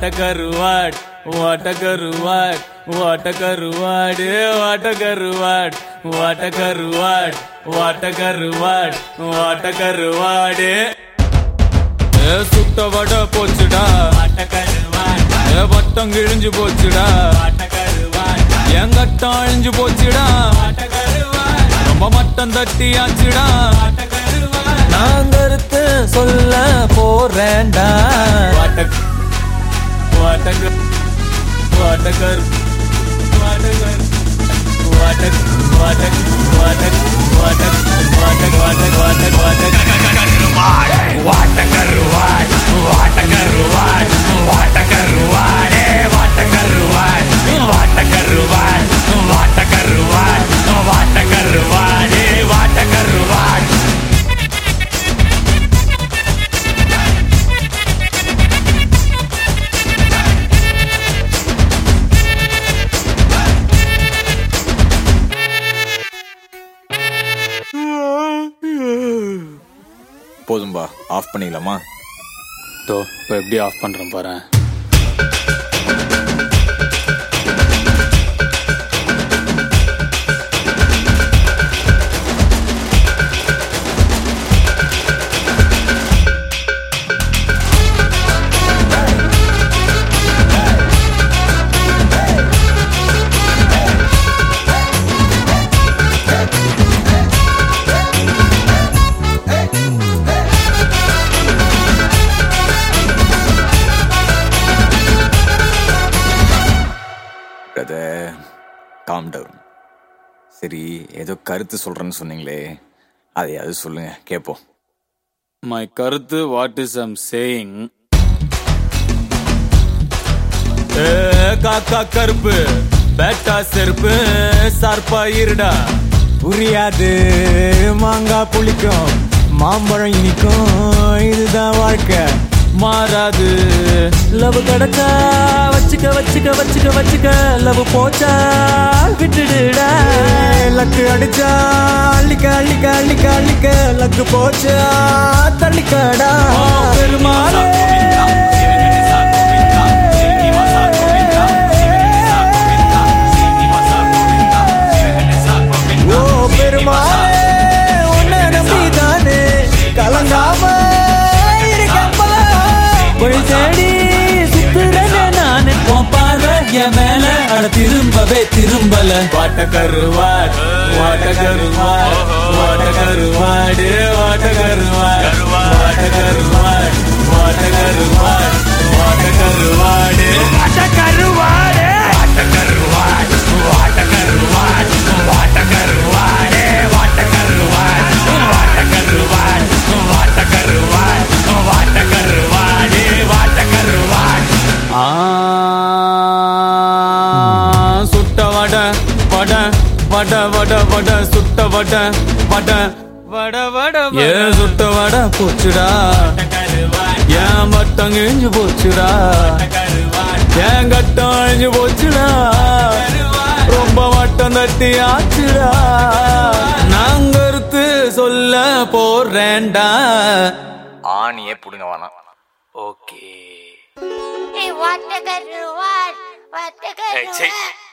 வாட்டக்கருவாட் வாட்டக்கருவாட் வாட்டக்கருவாடு வாட்டக்கருவாட் வாட்டக்கருவாட் வாட்டக்கருவாட் வாட்டக்கருவாடு சுத்த வட போச்சுடா. வட்டம் கிழிஞ்சு போச்சுடா. எங்கட்டம் அழிஞ்சு போச்சுடா. ரொம்ப மட்டம் தட்டி ஆச்சுடா நான் கருத்து சொல்ல போறேன்டா. वाटकर वाटकर वाटकर वाटक वाटक போதும்பா. ஆஃப் பண்ணிக்கலாமா தோ இப்போ எப்படி ஆஃப் பண்ணுறேன் பாரு. காம் டவுன் சரி ஏதோ கருத்து சொல்றேன்னு சொன்னீங்களே அதையாவது சொல்லுங்க கேட்போம் மை கருத்து வாட் இஸ் ஐம் சேயிங் காக்கா கருப்பு பேட்டா செருப்பு சார்பா இருடா. புரியாது மாங்காய் புளிக்கும் மாம்பழம் இனிக்கும் இதுதான் வாழ்க்கை. மாறாது. லவ் கிடைச்சா வச்சுக்க வச்சுக்க வச்சுக்க வச்சுக்க லவ் போச்சா? விட்டுடுடா. லக்கு அடிச்சா அள்ளிக்க அள்ளிக்க அள்ளிக்க அள்ளிக்க லக்கு போச்சா? தள்ளிக்கடா. பெருமாளே. என் மேல அட திரும்பவே திரும்பல வாட்ட கருவாட் வாட்ட கருவாட் வாட்ட கருவாடு வாட்ட கருவாட் வாட்ட கருவாட் வாட்ட கருவாட் வாட்ட கருவாடு வாட்ட கருவாடு வாட்ட கருவாட் வாட்ட கருவாட் வாட்ட கருவாடு வாட்ட கருவாட் வாட்ட கருவாட் வாட்ட கருவாட் வாட்ட கருவாடு வாட்ட கருவாட் ஆ, வட வட வட சுட்ட வட வட வட வட ஏ சுட்ட வட போச்சுடா. ஏன் மட்டம் கிழிஞ்சு போச்சுடா. ஏன் கட்டம் அழிஞ்சு போச்சுடா. ரொம்ப மட்டம் தட்டி ஆச்சுடா. நான் கருத்து சொல்ல போறேன்டா. ஆணியே புடுங்க வேணாம். Okay. Hey, what the good what? What the good Hey, check. what?